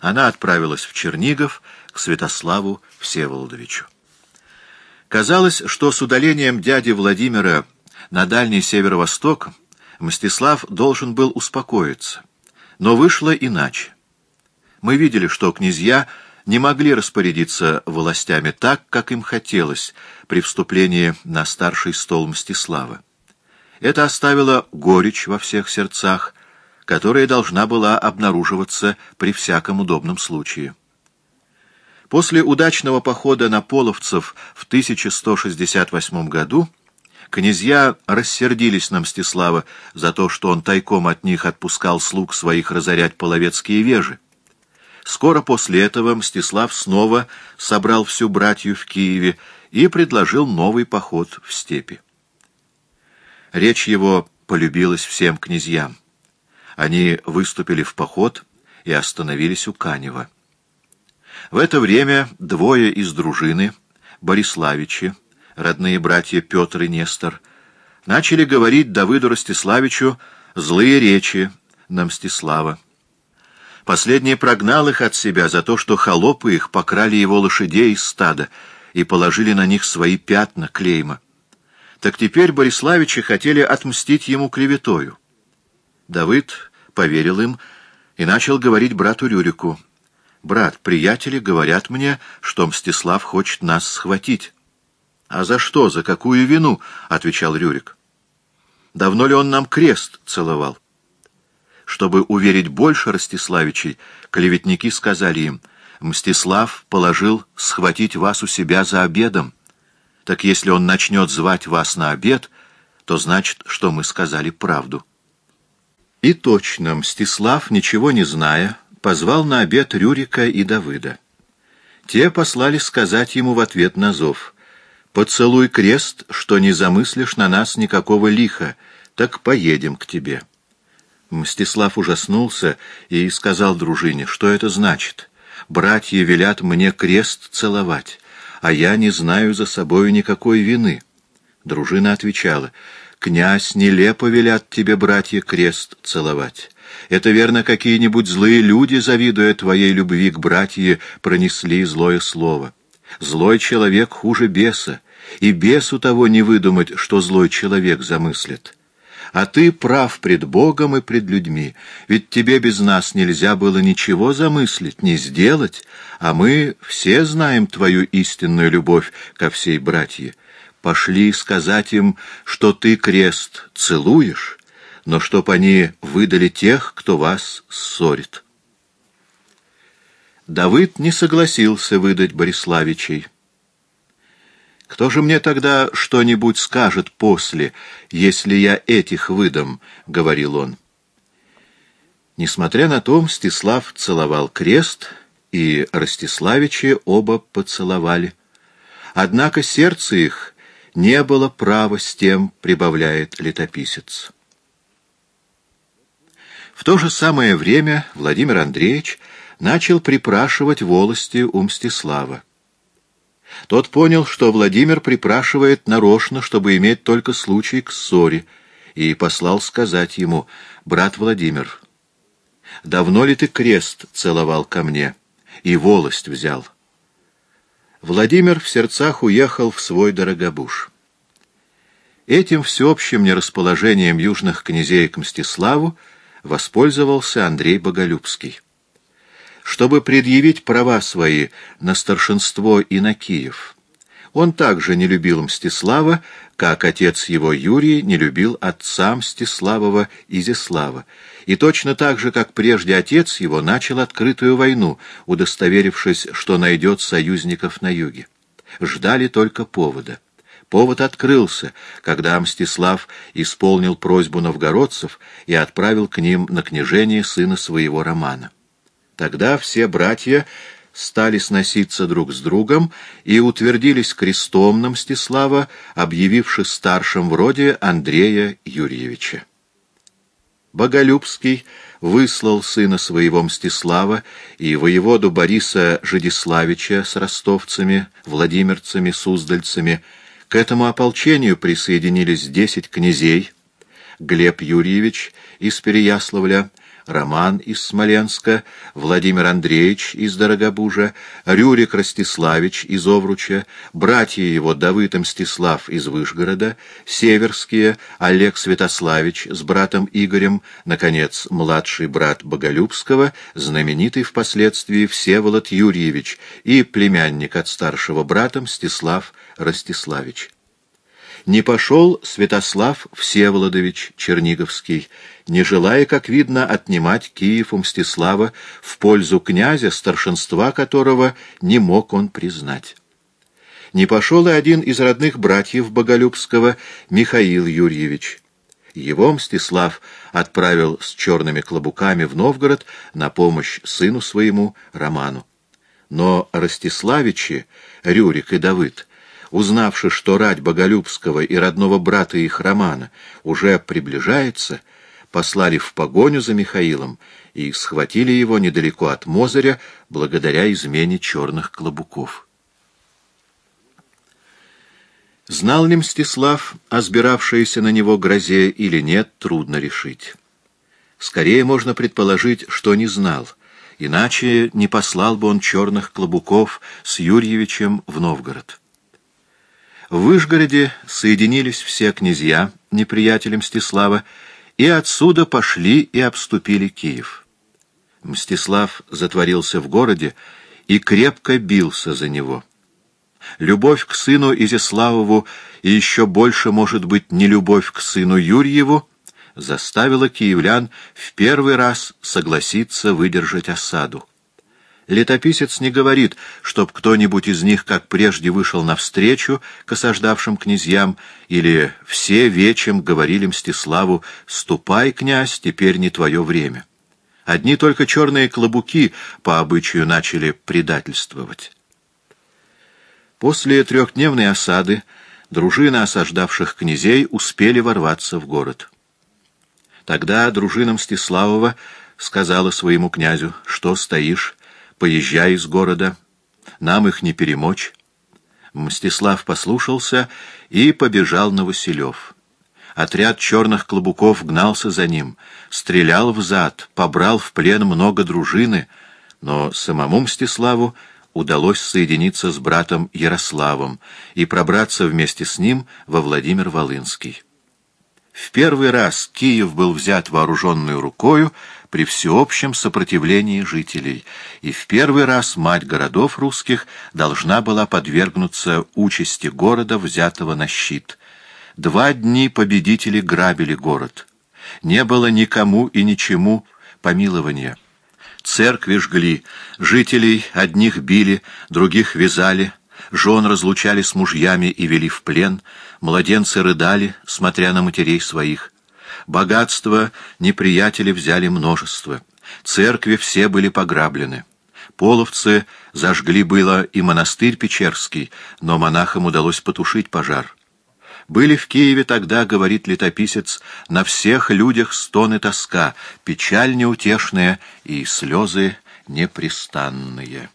она отправилась в Чернигов к Святославу Всеволодовичу. Казалось, что с удалением дяди Владимира на дальний северо-восток Мстислав должен был успокоиться. Но вышло иначе. Мы видели, что князья не могли распорядиться властями так, как им хотелось при вступлении на старший стол Мстислава. Это оставило горечь во всех сердцах, которая должна была обнаруживаться при всяком удобном случае. После удачного похода на половцев в 1168 году князья рассердились на Мстислава за то, что он тайком от них отпускал слуг своих разорять половецкие вежи. Скоро после этого Мстислав снова собрал всю братью в Киеве и предложил новый поход в степи. Речь его полюбилась всем князьям. Они выступили в поход и остановились у Канева. В это время двое из дружины, Бориславичи, родные братья Петр и Нестор, начали говорить Давыду Ростиславичу злые речи на Мстислава. Последний прогнал их от себя за то, что холопы их покрали его лошадей из стада и положили на них свои пятна, клейма. Так теперь Бориславичи хотели отмстить ему клеветою. Давыд поверил им и начал говорить брату Рюрику. «Брат, приятели говорят мне, что Мстислав хочет нас схватить». «А за что? За какую вину?» — отвечал Рюрик. «Давно ли он нам крест целовал?» Чтобы уверить больше Ростиславичей, клеветники сказали им, «Мстислав положил схватить вас у себя за обедом. Так если он начнет звать вас на обед, то значит, что мы сказали правду». И точно, Мстислав, ничего не зная, позвал на обед Рюрика и Давыда. Те послали сказать ему в ответ на зов, «Поцелуй крест, что не замыслишь на нас никакого лиха, так поедем к тебе». Мстислав ужаснулся и сказал дружине, что это значит. «Братья велят мне крест целовать, а я не знаю за собою никакой вины». Дружина отвечала, «Князь, нелепо велят тебе, братья, крест целовать. Это верно, какие-нибудь злые люди, завидуя твоей любви к братье, пронесли злое слово. Злой человек хуже беса, и бесу того не выдумать, что злой человек замыслит». А ты прав пред Богом и пред людьми, ведь тебе без нас нельзя было ничего замыслить, не сделать, а мы все знаем твою истинную любовь ко всей братье. Пошли сказать им, что ты крест целуешь, но чтоб они выдали тех, кто вас ссорит. Давыд не согласился выдать Бориславичей. Кто же мне тогда что-нибудь скажет после, если я этих выдам? — говорил он. Несмотря на то, Мстислав целовал крест, и Ростиславичи оба поцеловали. Однако сердце их не было права с тем, прибавляет летописец. В то же самое время Владимир Андреевич начал припрашивать волости у Мстислава. Тот понял, что Владимир припрашивает нарочно, чтобы иметь только случай к ссоре, и послал сказать ему, «Брат Владимир, давно ли ты крест целовал ко мне и волость взял?» Владимир в сердцах уехал в свой Дорогобуш. Этим всеобщим нерасположением южных князей к Мстиславу воспользовался Андрей Боголюбский чтобы предъявить права свои на старшинство и на Киев. Он также не любил Мстислава, как отец его Юрий не любил отца Мстиславова Изяслава, и точно так же, как прежде отец его, начал открытую войну, удостоверившись, что найдет союзников на юге. Ждали только повода. Повод открылся, когда Мстислав исполнил просьбу новгородцев и отправил к ним на княжение сына своего Романа. Тогда все братья стали сноситься друг с другом и утвердились крестом на Мстислава, объявивши старшим в роде Андрея Юрьевича. Боголюбский выслал сына своего Мстислава и воеводу Бориса Жидиславича с ростовцами, владимирцами, суздальцами. К этому ополчению присоединились десять князей, Глеб Юрьевич из Переяславля, Роман из Смоленска, Владимир Андреевич из Дорогобужа, Рюрик Ростиславич из Овруча, братья его Давыд Мстислав из Вышгорода, Северские, Олег Святославич с братом Игорем, наконец, младший брат Боголюбского, знаменитый впоследствии Всеволод Юрьевич и племянник от старшего брата Мстислав Ростиславич не пошел Святослав Всеволодович Черниговский, не желая, как видно, отнимать Киев у Мстислава в пользу князя, старшинства которого не мог он признать. Не пошел и один из родных братьев Боголюбского, Михаил Юрьевич. Его Мстислав отправил с черными клобуками в Новгород на помощь сыну своему Роману. Но Ростиславичи, Рюрик и Давыд, узнавши, что рать Боголюбского и родного брата их Романа уже приближается, послали в погоню за Михаилом и схватили его недалеко от Мозыря благодаря измене черных клобуков. Знал ли Мстислав о сбиравшейся на него грозе или нет, трудно решить. Скорее можно предположить, что не знал, иначе не послал бы он черных клобуков с Юрьевичем в Новгород. В Вышгороде соединились все князья, неприятели Мстислава, и отсюда пошли и обступили Киев. Мстислав затворился в городе и крепко бился за него. Любовь к сыну Изяславову и еще больше, может быть, нелюбовь к сыну Юрьеву заставила киевлян в первый раз согласиться выдержать осаду. Летописец не говорит, чтоб кто-нибудь из них, как прежде, вышел навстречу к осаждавшим князьям, или все вечем говорили Мстиславу «Ступай, князь, теперь не твое время». Одни только черные клобуки по обычаю начали предательствовать. После трехдневной осады дружины осаждавших князей успели ворваться в город. Тогда дружина Мстиславова сказала своему князю, что стоишь, поезжай из города, нам их не перемочь. Мстислав послушался и побежал на Василев. Отряд черных клобуков гнался за ним, стрелял в зад, побрал в плен много дружины, но самому Мстиславу удалось соединиться с братом Ярославом и пробраться вместе с ним во Владимир-Волынский. В первый раз Киев был взят вооруженную рукою, при всеобщем сопротивлении жителей, и в первый раз мать городов русских должна была подвергнуться участи города, взятого на щит. Два дни победители грабили город. Не было никому и ничему помилования. Церкви жгли, жителей одних били, других вязали, жен разлучали с мужьями и вели в плен, младенцы рыдали, смотря на матерей своих. Богатства неприятели взяли множество. Церкви все были пограблены. Половцы зажгли было и монастырь Печерский, но монахам удалось потушить пожар. Были в Киеве тогда, говорит летописец, на всех людях стоны тоска, печаль неутешная и слезы непрестанные.